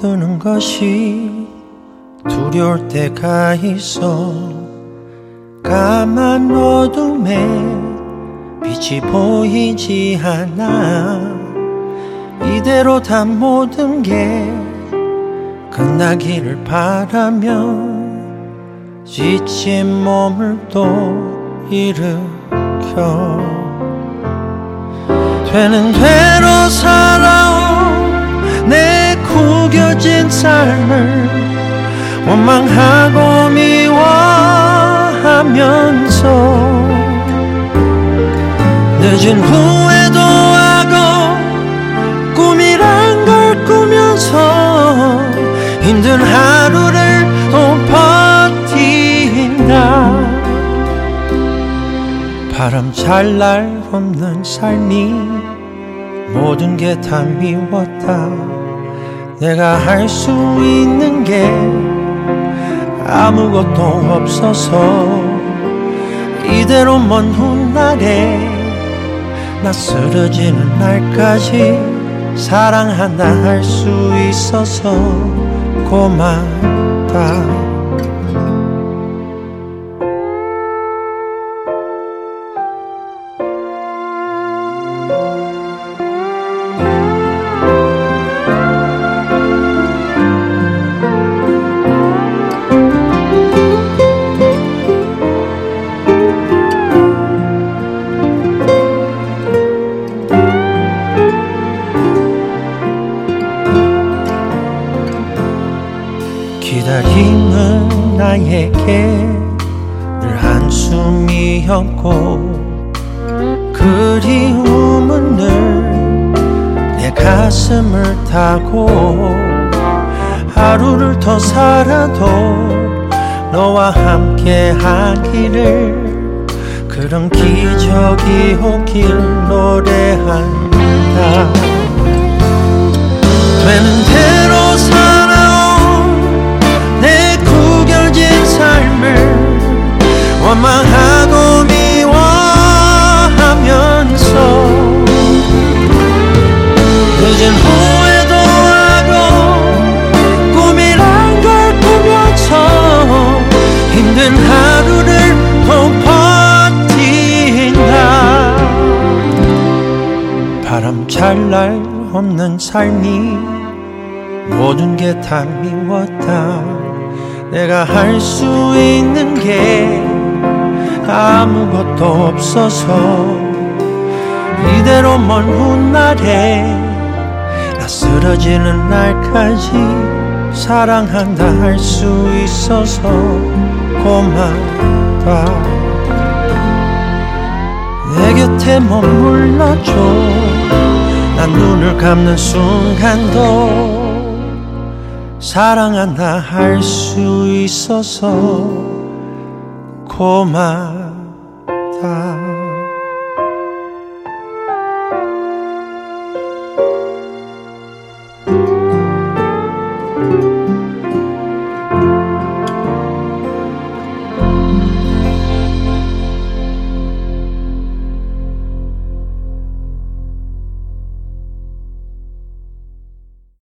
뜨는 것이 두려울 때가 있어. 까만 어둠에 빛이 보이지 않아. 이대로 다 모든 게 끝나기를 바라며 지친 몸을 또 일으켜. 되는 대로 살아온 내 구겨진 삶을 원망하고 미워하면서 늦은 후회도 하고 꿈이란 걸 꾸면서 힘든 하루를 또 버틴다. 바람 잘 날 없는 삶이 모든 게 다 미웠다 내가 할 수 있는 게 아무것도 없어서 이대로 먼 훗날에 나 쓰러지는 날까지 사랑한다 할수 있어서 고맙다 기다림은 나에게 늘 한숨이었고 그리움은 늘 내 가슴을 타고 하루를 더 살아도 너와 함께 하기를 그런 기적이 오길 노래한다. 되 잘날 없는 삶이 모든 게 다 미웠다. 내가 할 수 있는 게 아무것도 없어서 이대로 먼 훗날에 나 쓰러지는 날까지 사랑한다 할 수 있어서 고맙다. 내 곁에 머물러줘 난 눈을 감는 순간도 사랑한다 할 수 있어서 고맙다.